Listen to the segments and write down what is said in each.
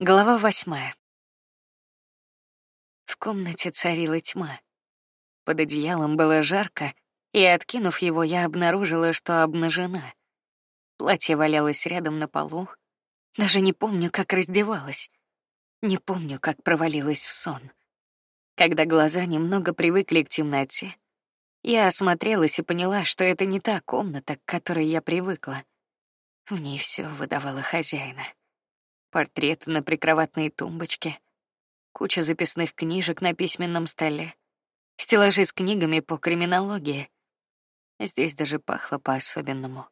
Глава восьмая. В комнате царила тьма. Под одеялом было жарко, и откинув его, я обнаружила, что обнажена. Платье валялось рядом на полу. Даже не помню, как раздевалась. Не помню, как провалилась в сон. Когда глаза немного привыкли к темноте, я осмотрелась и поняла, что это не та комната, к которой я привыкла. В ней все выдавало хозяина портрет на прикроватной тумбочке, куча записных книжек на письменном столе, стеллажи с книгами по криминологии. Здесь даже пахло по-особенному.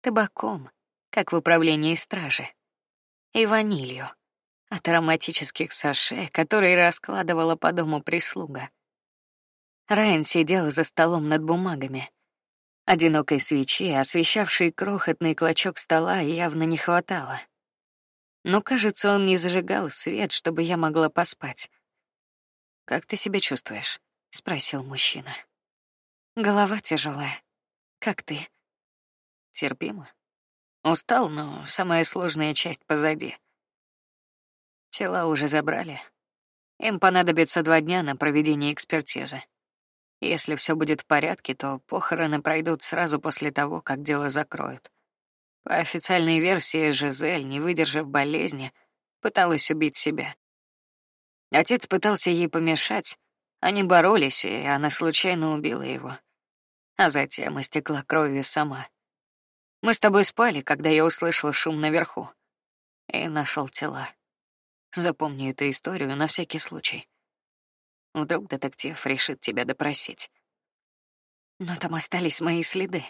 Табаком, как в управлении стражи, и ванилью от ароматических саше, которые раскладывала по дому прислуга. Райан сидел за столом над бумагами. Одинокой свечи, освещавшей крохотный клочок стола, явно не хватало но, кажется, он не зажигал свет, чтобы я могла поспать. Как ты себя чувствуешь? спросил мужчина. Голова тяжелая. Как ты? Терпимо. Устал, но самая сложная часть позади. Тела уже забрали. Им понадобится два дня на проведение экспертизы. Если все будет в порядке, то похороны пройдут сразу после того, как дело закроют. По официальной версии, Жизель, не выдержав болезни, пыталась убить себя. Отец пытался ей помешать, они боролись, и она случайно убила его. А затем истекла кровью сама. Мы с тобой спали, когда я услышал шум наверху, и нашел тела. Запомни эту историю на всякий случай. Вдруг детектив решит тебя допросить. Но там остались мои следы,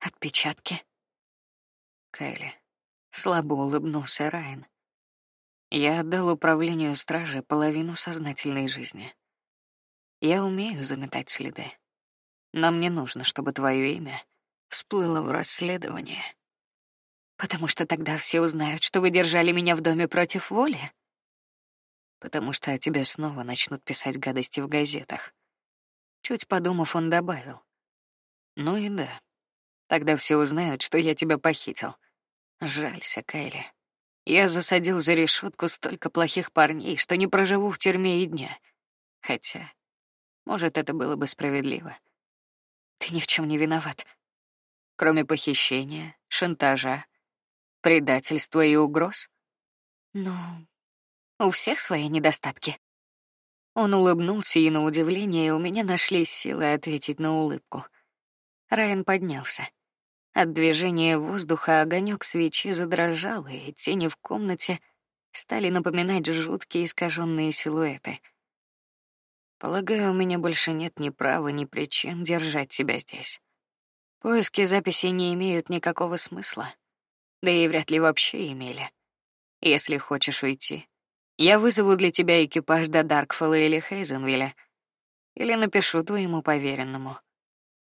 отпечатки. Кайли. Слабо улыбнулся Райан. Я отдал управлению стражи половину сознательной жизни. Я умею заметать следы. Но мне нужно, чтобы твое имя всплыло в расследовании. Потому что тогда все узнают, что вы держали меня в доме против воли. Потому что о тебе снова начнут писать гадости в газетах. Чуть подумав, он добавил: "Ну и да, тогда все узнают, что я тебя похитил, Жалься, Кайли. Я засадил за решетку столько плохих парней, что не проживу в тюрьме и дня. Хотя, может, это было бы справедливо. Ты ни в чем не виноват, кроме похищения, шантажа, предательства и угроз. Ну, у всех свои недостатки. Он улыбнулся, и на удивление у меня нашлись силы ответить на улыбку. Райан поднялся. От движения воздуха огонек свечи задрожал, и тени в комнате стали напоминать жуткие искаженные силуэты. Полагаю, у меня больше нет ни права, ни причин держать тебя здесь. Поиски записей не имеют никакого смысла, да и вряд ли вообще имели. Если хочешь уйти, я вызову для тебя экипаж до Даркфолла или Хейзенвилля, или напишу твоему поверенному.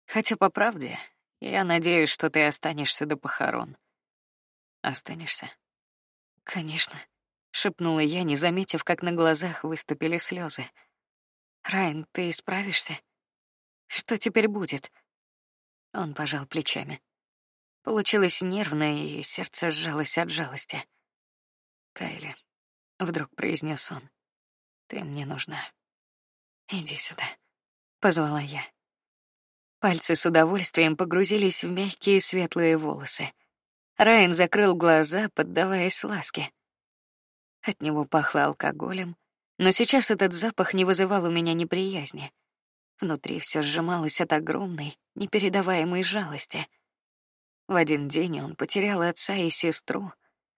Хотя по правде я надеюсь, что ты останешься до похорон. Останешься? Конечно, шепнула я, не заметив, как на глазах выступили слезы. Райан, ты справишься? Что теперь будет? Он пожал плечами. Получилось нервно, и сердце сжалось от жалости. Кайли, вдруг произнес он, ты мне нужна. Иди сюда, позвала я. Пальцы с удовольствием погрузились в мягкие светлые волосы. Райан закрыл глаза, поддаваясь ласке. От него пахло алкоголем, но сейчас этот запах не вызывал у меня неприязни. Внутри все сжималось от огромной, непередаваемой жалости. В один день он потерял отца и сестру,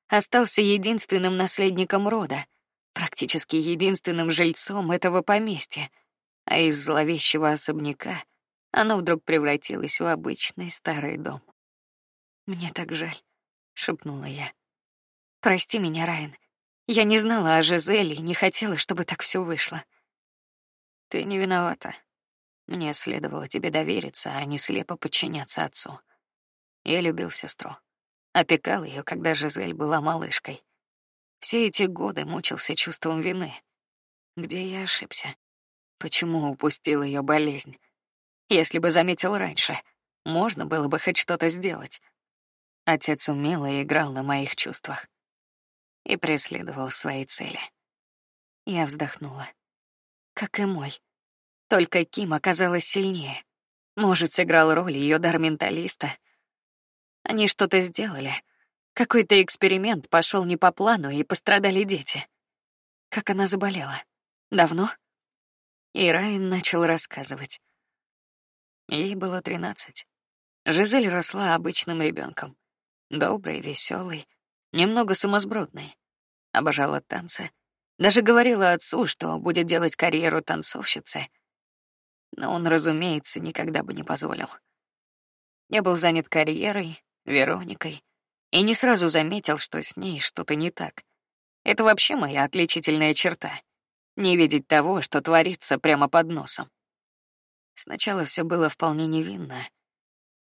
остался единственным наследником рода, практически единственным жильцом этого поместья, а из зловещего особняка оно вдруг превратилось в обычный старый дом. Мне так жаль, шепнула я. Прости меня, Райан. Я не знала о Жизели и не хотела, чтобы так все вышло. Ты не виновата. Мне следовало тебе довериться, а не слепо подчиняться отцу. Я любил сестру, опекал ее, когда Жизель была малышкой. Все эти годы мучился чувством вины. Где я ошибся? Почему упустил ее болезнь? Если бы заметил раньше, можно было бы хоть что-то сделать. Отец умело играл на моих чувствах. и преследовал свои цели. Я вздохнула. Как и мой. Только Ким оказалась сильнее. Может, сыграл роль ее дар менталиста. Они что-то сделали. Какой-то эксперимент пошел не по плану, и пострадали дети. Как она заболела? Давно? И Райан начал рассказывать. Ей было тринадцать. Жизель росла обычным ребенком, добрый, веселый, немного сумасбродный. Обожала танцы, даже говорила отцу, что будет делать карьеру танцовщицы. Но он, разумеется, никогда бы не позволил. Я был занят карьерой, Вероникой, и не сразу заметил, что с ней что-то не так. Это вообще моя отличительная черта — не видеть того, что творится прямо под носом. Сначала все было вполне невинно.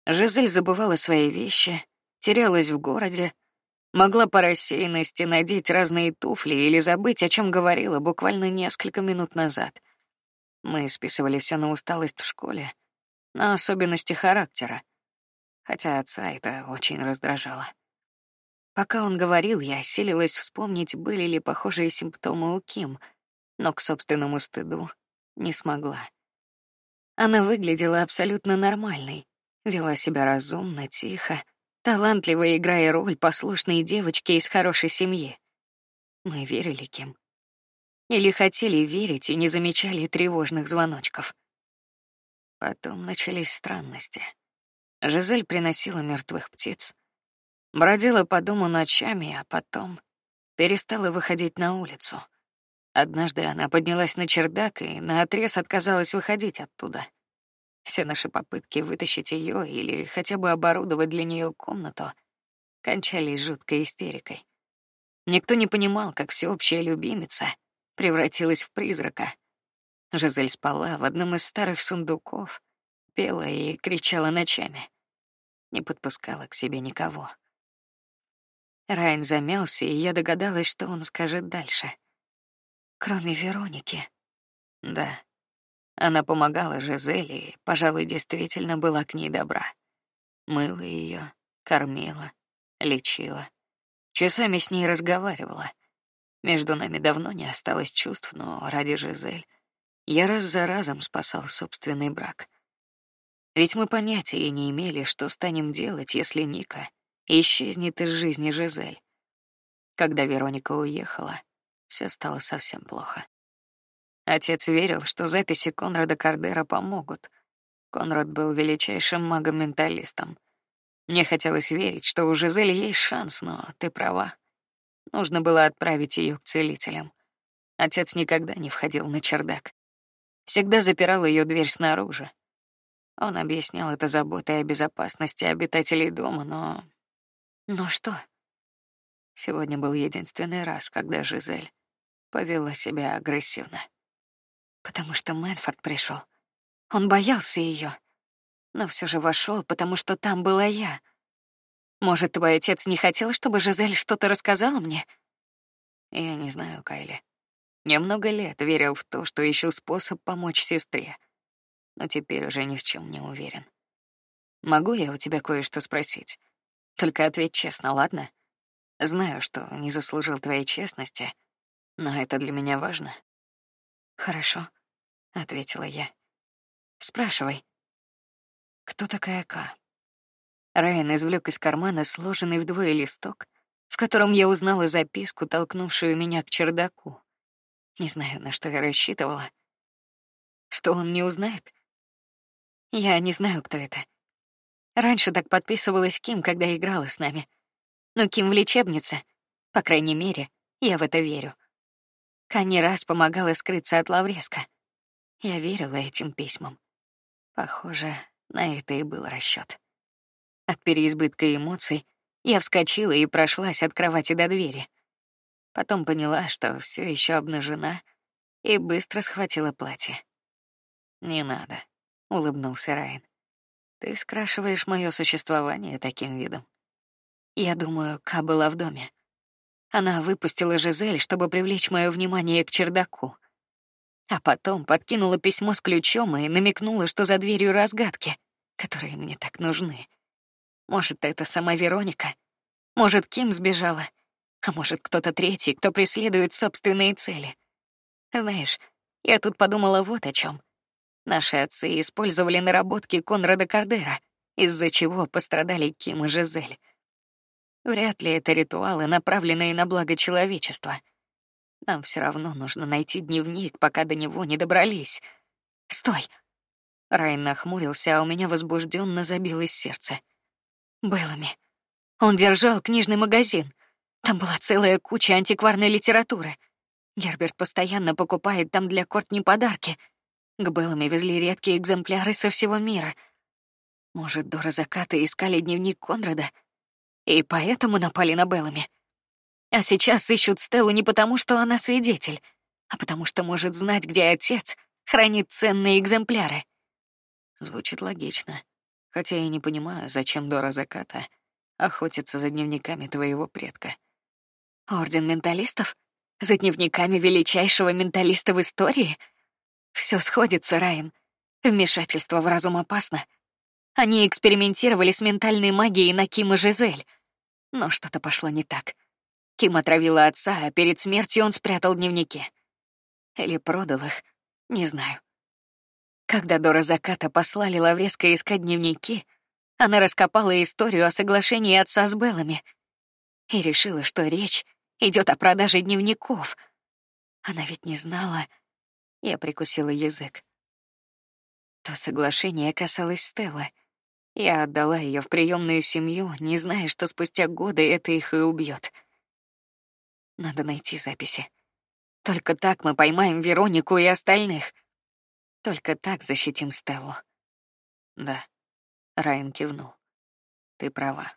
Жизель забывала свои вещи, терялась в городе, могла по рассеянности надеть разные туфли или забыть, о чем говорила буквально несколько минут назад. Мы списывали все на усталость в школе, на особенности характера, хотя отца это очень раздражало. Пока он говорил, я силилась вспомнить, были ли похожие симптомы у Ким, но к собственному стыду не смогла. Она выглядела абсолютно нормальной, вела себя разумно, тихо, талантливо играя роль послушной девочки из хорошей семьи. Мы верили Ким. Или хотели верить и не замечали тревожных звоночков. Потом начались странности. Жизель приносила мертвых птиц, бродила по дому ночами, а потом перестала выходить на улицу. Однажды она поднялась на чердак и на отрез отказалась выходить оттуда. Все наши попытки вытащить ее или хотя бы оборудовать для нее комнату кончались жуткой истерикой. Никто не понимал, как всеобщая любимица превратилась в призрака. Жизель спала в одном из старых сундуков, пела и кричала ночами, не подпускала к себе никого. Райан замялся, и я догадалась, что он скажет дальше. Кроме Вероники. Да. Она помогала Жизели и, пожалуй, действительно была к ней добра. Мыла ее, кормила, лечила. Часами с ней разговаривала. Между нами давно не осталось чувств, но ради Жизель я раз за разом спасал собственный брак. Ведь мы понятия не имели, что станем делать, если Ника исчезнет из жизни Жизель. Когда Вероника уехала, все стало совсем плохо. Отец верил, что записи Конрада Кардера помогут. Конрад был величайшим магом-менталистом. Мне хотелось верить, что у Жизели есть шанс, но ты права. Нужно было отправить ее к целителям. Отец никогда не входил на чердак. Всегда запирал ее дверь снаружи. Он объяснял это заботой о безопасности обитателей дома, но но что? Сегодня был единственный раз, когда Жизель повела себя агрессивно. Потому что Мэнфорд пришел. Он боялся ее, но все же вошел, потому что там была я. Может, твой отец не хотел, чтобы Жизель что-то рассказала мне? Я не знаю, Кайли. Я много лет верил в то, что ищу способ помочь сестре, но теперь уже ни в чем не уверен. Могу я у тебя кое-что спросить? Только ответь честно, ладно? Знаю, что не заслужил твоей честности, но это для меня важно. Хорошо, ответила я. Спрашивай. Кто такая К? Райан извлек из кармана сложенный вдвое листок, в котором я узнала записку, толкнувшую меня к чердаку. Не знаю, на что я рассчитывала. Что он не узнает? Я не знаю, кто это. Раньше так подписывалась Ким, когда играла с нами. Но Ким в лечебнице, по крайней мере, я в это верю. Ка раз помогала скрыться от Лавреска. Я верила этим письмам. Похоже, на это и был расчет. От переизбытка эмоций я вскочила и прошлась от кровати до двери. Потом поняла, что все еще обнажена, и быстро схватила платье. Не надо, улыбнулся Райан. Ты скрашиваешь мое существование таким видом. Я думаю, Ка была в доме. Она выпустила Жизель, чтобы привлечь мое внимание к чердаку. А потом подкинула письмо с ключом и намекнула, что за дверью разгадки, которые мне так нужны. Может, это сама Вероника? Может, Ким сбежала? А может, кто-то третий, кто преследует собственные цели. Знаешь, я тут подумала вот о чем. Наши отцы использовали наработки Конрада Кардера, из-за чего пострадали Ким и Жизель. Вряд ли это ритуалы, направленные на благо человечества. Нам все равно нужно найти дневник, пока до него не добрались. Стой! Райан нахмурился, а у меня возбужденно забилось сердце. Беллами. Он держал книжный магазин. Там была целая куча антикварной литературы. Герберт постоянно покупает там для Кортни подарки. К Беллами везли редкие экземпляры со всего мира. Может, до заката искали дневник Конрада и поэтому напали на Беллами. А сейчас ищут Стеллу не потому, что она свидетель, а потому что может знать, где отец хранит ценные экземпляры. Звучит логично, хотя я не понимаю, зачем Дора Заката охотится за дневниками твоего предка. Орден менталистов? За дневниками величайшего менталиста в истории? Все сходится, Райан. Вмешательство в разум опасно. Они экспериментировали с ментальной магией на Ким и Жизель. Но что-то пошло не так. Ким отравила отца, а перед смертью он спрятал дневники. Или продал их, не знаю. Когда Дора Заката послали Лавреска искать дневники, она раскопала историю о соглашении отца с Беллами и решила, что речь идет о продаже дневников. Она ведь не знала. Я прикусила язык. То соглашение касалось Стеллы. Я отдала ее в приемную семью, не зная, что спустя годы это их и убьет. Надо найти записи. Только так мы поймаем Веронику и остальных. Только так защитим Стеллу. Да. Райан кивнул. Ты права.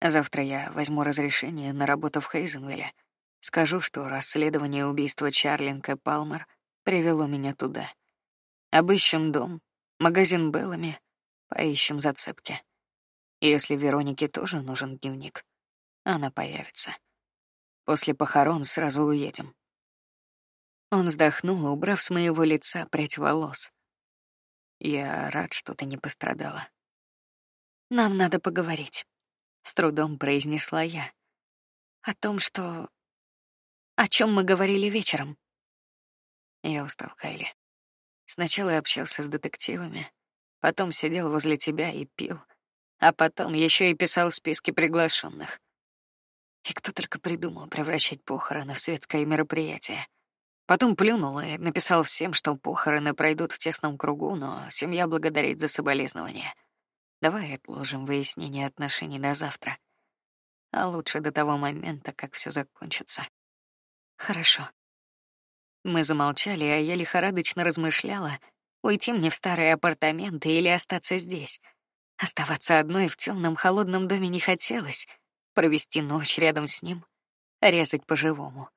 Завтра я возьму разрешение на работу в Хейзенвилле. Скажу, что расследование убийства Чарлинка Палмер привело меня туда. Обыщем дом, магазин Беллами, поищем зацепки. Если Веронике тоже нужен дневник, она появится. После похорон сразу уедем. Он вздохнул, убрав с моего лица прядь волос. Я рад, что ты не пострадала. Нам надо поговорить, с трудом произнесла я. О том, что о чем мы говорили вечером. Я устал, Кайли. Сначала общался с детективами, потом сидел возле тебя и пил, а потом еще и писал списки приглашенных. И кто только придумал превращать похороны в светское мероприятие. Потом плюнул и написал всем, что похороны пройдут в тесном кругу, но семья благодарит за соболезнования. Давай отложим выяснение отношений до завтра, а лучше до того момента, как все закончится. Хорошо. Мы замолчали, а я лихорадочно размышляла, уйти мне в старые апартаменты или остаться здесь. Оставаться одной в темном холодном доме не хотелось провести ночь рядом с ним, резать по-живому.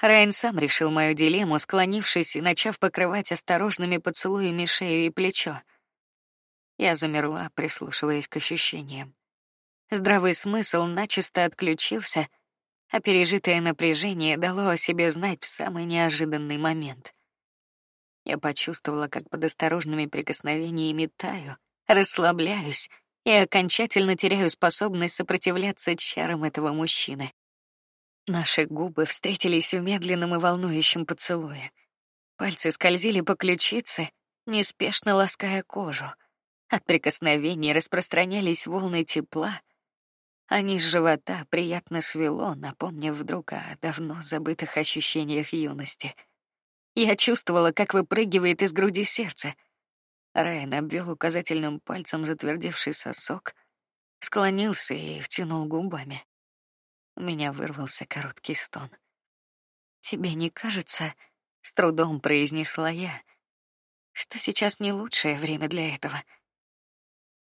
Райан сам решил мою дилемму, склонившись и начав покрывать осторожными поцелуями шею и плечо. Я замерла, прислушиваясь к ощущениям. Здравый смысл начисто отключился, а пережитое напряжение дало о себе знать в самый неожиданный момент. Я почувствовала, как под осторожными прикосновениями таю, расслабляюсь и окончательно теряю способность сопротивляться чарам этого мужчины. Наши губы встретились в медленном и волнующем поцелуе. Пальцы скользили по ключице, неспешно лаская кожу. От прикосновений распространялись волны тепла, а низ живота приятно свело, напомнив вдруг о давно забытых ощущениях юности. Я чувствовала, как выпрыгивает из груди сердце — Райан обвел указательным пальцем затвердевший сосок, склонился и втянул губами. У меня вырвался короткий стон. Тебе не кажется, с трудом произнесла я, что сейчас не лучшее время для этого?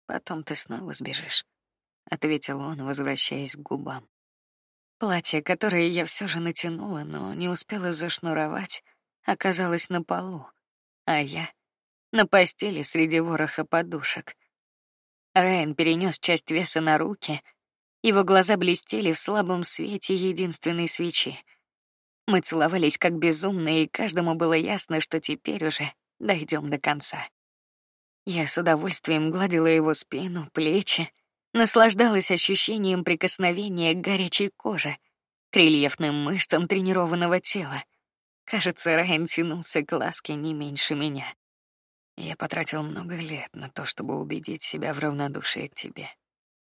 Потом ты снова сбежишь, ответил он, возвращаясь к губам. Платье, которое я все же натянула, но не успела зашнуровать, оказалось на полу, а я на постели среди вороха подушек. Райан перенес часть веса на руки. Его глаза блестели в слабом свете единственной свечи. Мы целовались как безумные, и каждому было ясно, что теперь уже дойдем до конца. Я с удовольствием гладила его спину, плечи, наслаждалась ощущением прикосновения к горячей коже, к рельефным мышцам тренированного тела. Кажется, Райан тянулся к ласке не меньше меня. Я потратил много лет на то, чтобы убедить себя в равнодушии к тебе,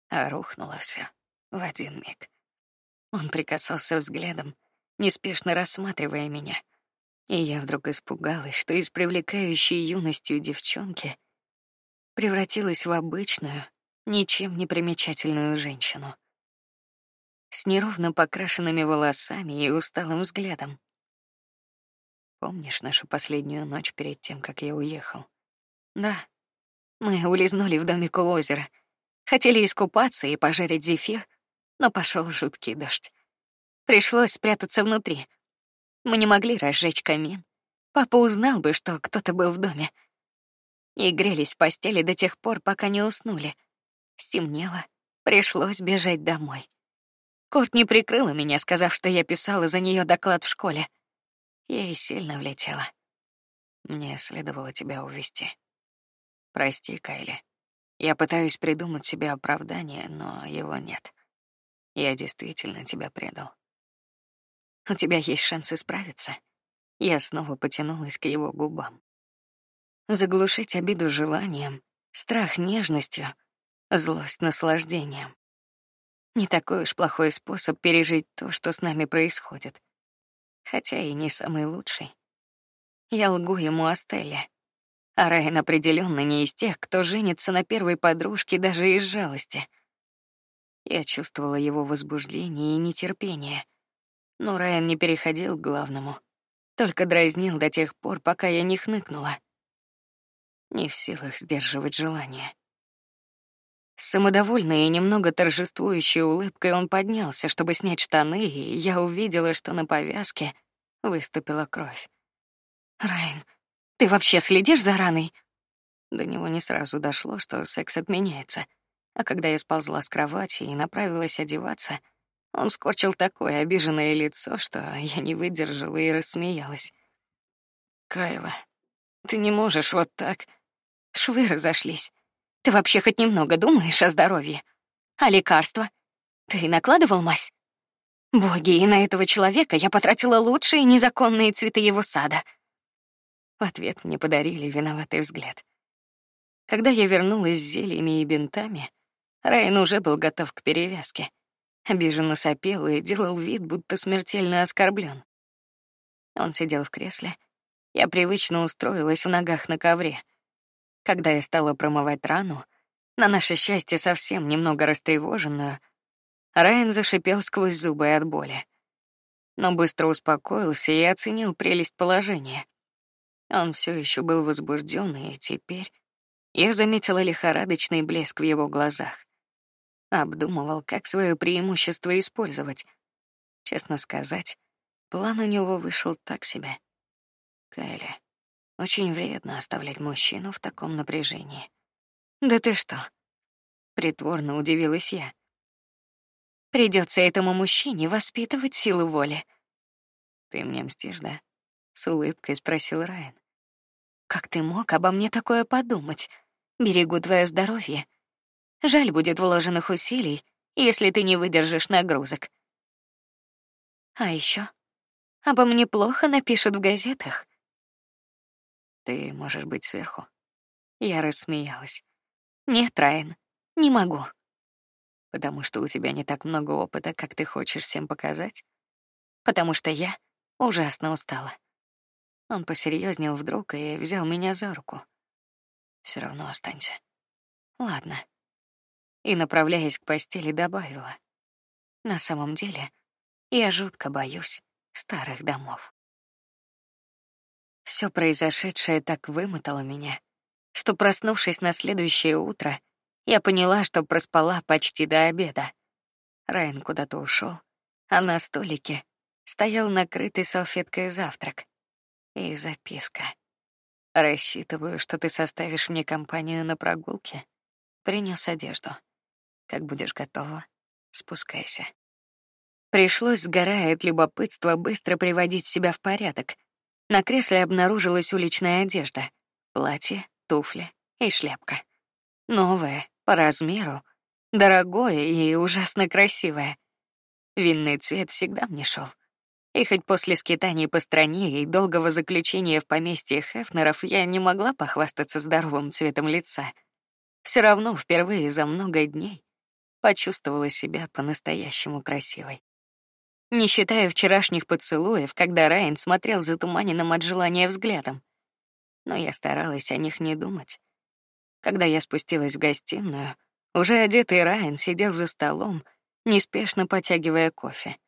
а рухнуло все в один миг. Он прикасался взглядом, неспешно рассматривая меня, и я вдруг испугалась, что из привлекающей юностью девчонки превратилась в обычную, ничем не примечательную женщину с неровно покрашенными волосами и усталым взглядом. Помнишь нашу последнюю ночь перед тем, как я уехал? Да. Мы улизнули в домик у озера. Хотели искупаться и пожарить зефир, но пошел жуткий дождь. Пришлось спрятаться внутри. Мы не могли разжечь камин. Папа узнал бы, что кто-то был в доме. И грелись в постели до тех пор, пока не уснули. Стемнело, пришлось бежать домой. Корт не прикрыла меня, сказав, что я писала за нее доклад в школе. Ей сильно влетело. Мне следовало тебя увести. Прости, Кайли. Я пытаюсь придумать себе оправдание, но его нет. Я действительно тебя предал. У тебя есть шанс исправиться. Я снова потянулась к его губам. Заглушить обиду желанием, страх нежностью, злость наслаждением. Не такой уж плохой способ пережить то, что с нами происходит. Хотя и не самый лучший. Я лгу ему о Стелле. А Райан определенно не из тех, кто женится на первой подружке даже из жалости. Я чувствовала его возбуждение и нетерпение, но Райан не переходил к главному, только дразнил до тех пор, пока я не хныкнула. Не в силах сдерживать желание. С самодовольной и немного торжествующей улыбкой он поднялся, чтобы снять штаны, и я увидела, что на повязке выступила кровь. Райан, ты вообще следишь за раной? До него не сразу дошло, что секс отменяется. А когда я сползла с кровати и направилась одеваться, он скорчил такое обиженное лицо, что я не выдержала и рассмеялась. Кайла, ты не можешь вот так. Швы разошлись. Ты вообще хоть немного думаешь о здоровье? А лекарства? Ты накладывал мазь? Боги, и на этого человека я потратила лучшие незаконные цветы его сада. В ответ мне подарили виноватый взгляд. Когда я вернулась с зельями и бинтами, Райан уже был готов к перевязке. Обиженно сопел и делал вид, будто смертельно оскорблен. Он сидел в кресле. Я привычно устроилась в ногах на ковре. Когда я стала промывать рану, на наше счастье совсем немного растревоженную, Райан зашипел сквозь зубы от боли, но быстро успокоился и оценил прелесть положения. Он все еще был возбужден, и теперь я заметила лихорадочный блеск в его глазах. Обдумывал, как свое преимущество использовать. Честно сказать, план у него вышел так себе. Кайли, очень вредно оставлять мужчину в таком напряжении. Да ты что? Притворно удивилась я. Придется этому мужчине воспитывать силу воли. Ты мне мстишь, да? С улыбкой спросил Райан. Как ты мог обо мне такое подумать? Берегу твое здоровье. Жаль будет вложенных усилий, если ты не выдержишь нагрузок. А еще обо мне плохо напишут в газетах. Ты можешь быть сверху. Я рассмеялась. Нет, Райан, не могу. Потому что у тебя не так много опыта, как ты хочешь всем показать. Потому что я ужасно устала. Он посерьезнел вдруг и взял меня за руку. Все равно останься. Ладно. И направляясь к постели, добавила: на самом деле я жутко боюсь старых домов. Все произошедшее так вымотало меня, что проснувшись на следующее утро, я поняла, что проспала почти до обеда. Райан куда-то ушел, а на столике стоял накрытый салфеткой завтрак и записка. Рассчитываю, что ты составишь мне компанию на прогулке. Принес одежду. Как будешь готова, спускайся. Пришлось, сгорая от любопытства, быстро приводить себя в порядок, на кресле обнаружилась уличная одежда: платье, туфли и шляпка. Новое, по размеру, дорогое и ужасно красивое. Винный цвет всегда мне шел. И хоть после скитаний по стране и долгого заключения в поместье Хефнеров я не могла похвастаться здоровым цветом лица, все равно впервые за много дней почувствовала себя по-настоящему красивой. Не считая вчерашних поцелуев, когда Райан смотрел затуманенным от желания взглядом. Но я старалась о них не думать. Когда я спустилась в гостиную, уже одетый Райан сидел за столом, неспешно потягивая кофе.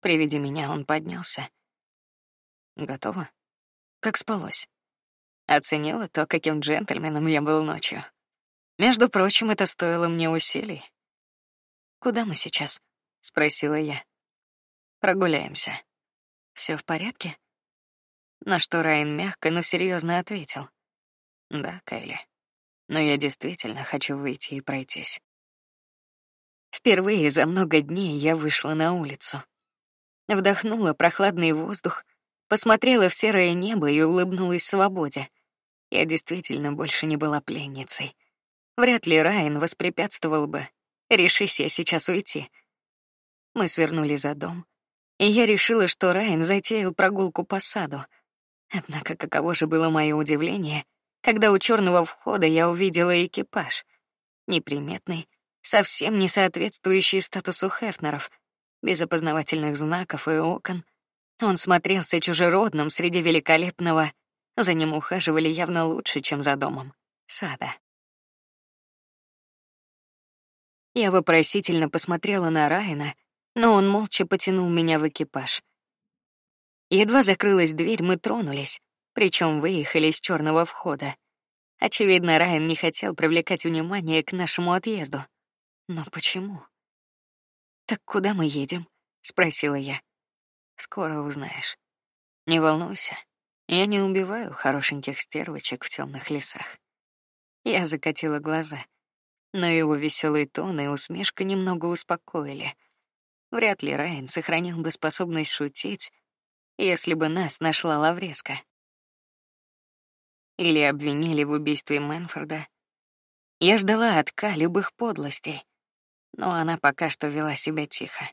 При виде меня он поднялся. Готово? Как спалось? Оценила то, каким джентльменом я был ночью. Между прочим, это стоило мне усилий. Куда мы сейчас? спросила я. Прогуляемся. Все в порядке? На что Райан мягко, но серьезно ответил: Да, Кайли. Но я действительно хочу выйти и пройтись. Впервые за много дней я вышла на улицу вдохнула прохладный воздух, посмотрела в серое небо и улыбнулась свободе. Я действительно больше не была пленницей. Вряд ли Райан воспрепятствовал бы, решись я сейчас уйти. Мы свернули за дом, и я решила, что Райан затеял прогулку по саду. Однако каково же было мое удивление, когда у черного входа я увидела экипаж, неприметный, совсем не соответствующий статусу Хефнеров — без опознавательных знаков и окон. Он смотрелся чужеродным среди великолепного. За ним ухаживали явно лучше, чем за домом. Сада. Я вопросительно посмотрела на Райана, но он молча потянул меня в экипаж. Едва закрылась дверь, мы тронулись, причем выехали из черного входа. Очевидно, Райан не хотел привлекать внимание к нашему отъезду. Но почему? Так куда мы едем? спросила я. Скоро узнаешь. Не волнуйся, я не убиваю хорошеньких стервочек в темных лесах. Я закатила глаза, но его веселый тон и усмешка немного успокоили. Вряд ли Райан сохранил бы способность шутить, если бы нас нашла Лавреска. Или обвинили в убийстве Мэнфорда. Я ждала от Ка любых подлостей, но она пока что вела себя тихо.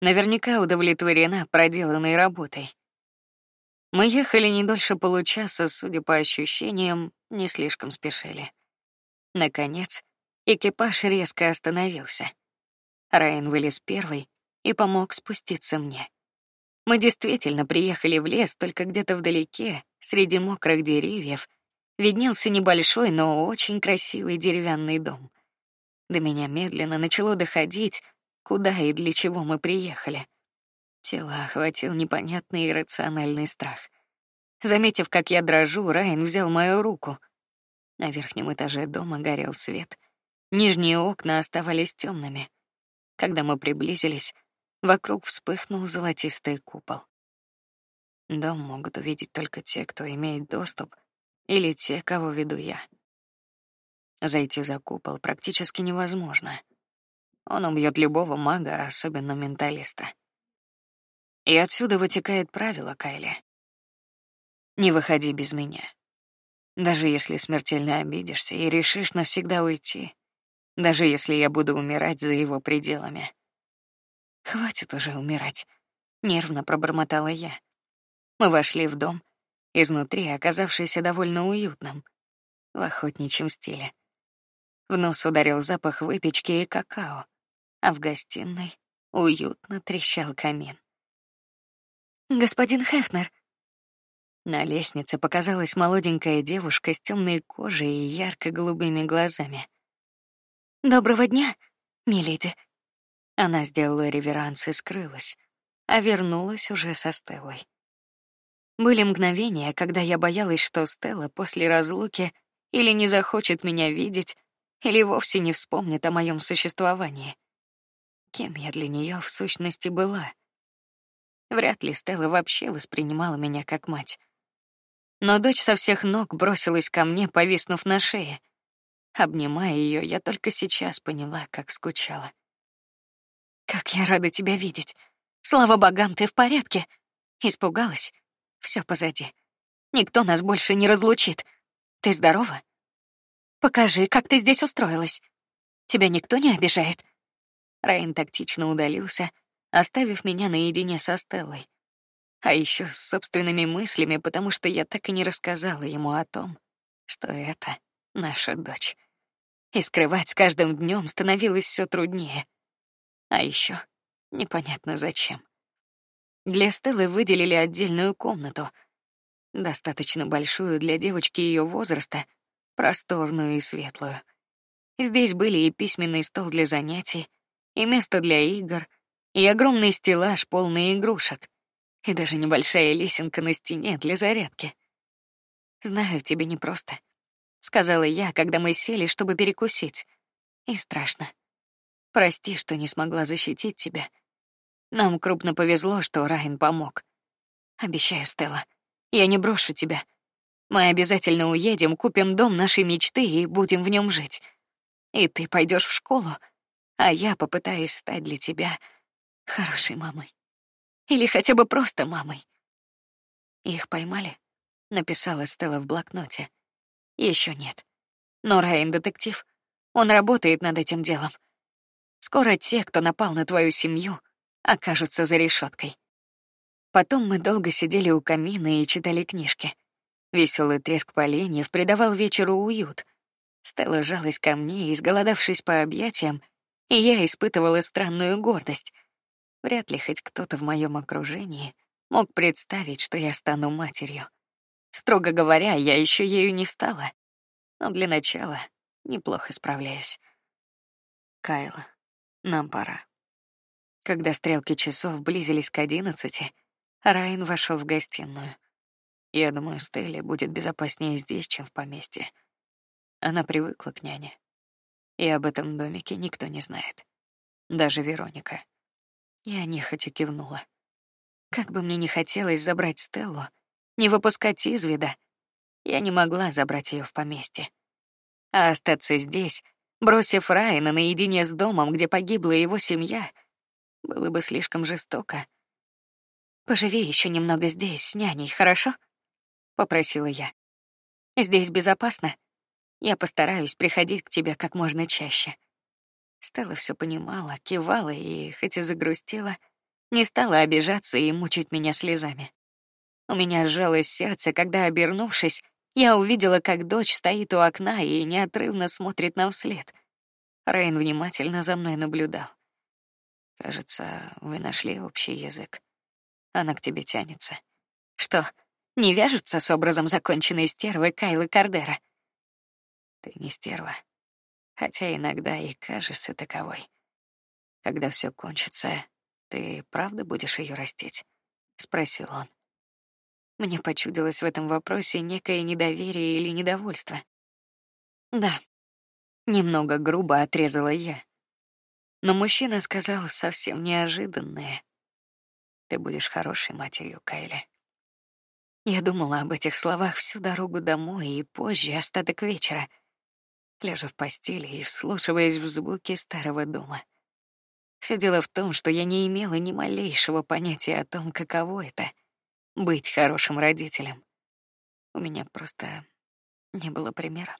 Наверняка удовлетворена проделанной работой. Мы ехали не дольше получаса, судя по ощущениям, не слишком спешили. Наконец, экипаж резко остановился. Райан вылез первый и помог спуститься мне. Мы действительно приехали в лес, только где-то вдалеке, среди мокрых деревьев, виднелся небольшой, но очень красивый деревянный дом. До меня медленно начало доходить, куда и для чего мы приехали. Тело охватил непонятный иррациональный страх. Заметив, как я дрожу, Райан взял мою руку. На верхнем этаже дома горел свет. Нижние окна оставались темными. Когда мы приблизились, вокруг вспыхнул золотистый купол. Дом могут увидеть только те, кто имеет доступ, или те, кого веду я. Зайти за купол практически невозможно. Он убьет любого мага, особенно менталиста. И отсюда вытекает правило Кайли. Не выходи без меня. Даже если смертельно обидишься и решишь навсегда уйти, даже если я буду умирать за его пределами. Хватит уже умирать, нервно пробормотала я. Мы вошли в дом, изнутри оказавшийся довольно уютным, в охотничьем стиле. В нос ударил запах выпечки и какао, а в гостиной уютно трещал камин. Господин Хефнер. На лестнице показалась молоденькая девушка с темной кожей и ярко-голубыми глазами. Доброго дня, миледи. Она сделала реверанс и скрылась, а вернулась уже со Стеллой. Были мгновения, когда я боялась, что Стелла после разлуки или не захочет меня видеть, или вовсе не вспомнит о моем существовании. Кем я для нее в сущности была? Вряд ли Стелла вообще воспринимала меня как мать. Но дочь со всех ног бросилась ко мне, повиснув на шее. Обнимая ее, я только сейчас поняла, как скучала. Как я рада тебя видеть. Слава богам, ты в порядке? Испугалась. Все позади. Никто нас больше не разлучит. Ты здорова? Покажи, как ты здесь устроилась. Тебя никто не обижает. Райан тактично удалился, оставив меня наедине со Стеллой. А еще с собственными мыслями, потому что я так и не рассказала ему о том, что это наша дочь. И скрывать с каждым днем становилось все труднее. А еще непонятно зачем. Для Стеллы выделили отдельную комнату, достаточно большую для девочки ее возраста, просторную и светлую. Здесь были и письменный стол для занятий, и место для игр, и огромный стеллаж полный игрушек, и даже небольшая лесенка на стене для зарядки. Знаю, тебе непросто, сказала я, когда мы сели, чтобы перекусить. И страшно. Прости, что не смогла защитить тебя. Нам крупно повезло, что Райан помог. Обещаю, Стелла, я не брошу тебя. Мы обязательно уедем, купим дом нашей мечты и будем в нем жить. И ты пойдешь в школу, а я попытаюсь стать для тебя хорошей мамой. Или хотя бы просто мамой. Их поймали? Написала Стелла в блокноте. Еще нет. Но Райан детектив. Он работает над этим делом. Скоро те, кто напал на твою семью, окажутся за решеткой. Потом мы долго сидели у камина и читали книжки. Веселый треск поленьев придавал вечеру уют. Стелла жалась ко мне, изголодавшись по объятиям, и я испытывала странную гордость. Вряд ли хоть кто-то в моем окружении мог представить, что я стану матерью. Строго говоря, я еще ею не стала, но для начала неплохо справляюсь. Кайла, нам пора. Когда стрелки часов близились к одиннадцати, Райан вошел в гостиную. Я думаю, Стелле будет безопаснее здесь, чем в поместье. Она привыкла к няне, и об этом домике никто не знает, даже Вероника. Я нехотя кивнула. Как бы мне не хотелось забрать Стеллу, не выпускать из вида, я не могла забрать ее в поместье, а остаться здесь, бросив Райана наедине с домом, где погибла его семья, было бы слишком жестоко. Поживи еще немного здесь с няней, хорошо? попросила я. Здесь безопасно. Я постараюсь приходить к тебе как можно чаще. Стелла все понимала, кивала и, хоть и загрустила, не стала обижаться и мучить меня слезами. У меня сжалось сердце, когда, обернувшись, я увидела, как дочь стоит у окна и неотрывно смотрит нам вслед. Рейн внимательно за мной наблюдал. Кажется, вы нашли общий язык. Она к тебе тянется. Что, не вяжется с образом законченной стервы Кайлы Кардера? Ты не стерва, хотя иногда и кажется таковой. Когда все кончится, ты правда будешь ее растить? спросил он. Мне почудилось в этом вопросе некое недоверие или недовольство. Да, немного грубо отрезала я. Но мужчина сказал совсем неожиданное. Ты будешь хорошей матерью, Кайли. Я думала об этих словах всю дорогу домой и позже остаток вечера, лежа в постели и вслушиваясь в звуки старого дома. Все дело в том, что я не имела ни малейшего понятия о том, каково это быть хорошим родителем. У меня просто не было примера.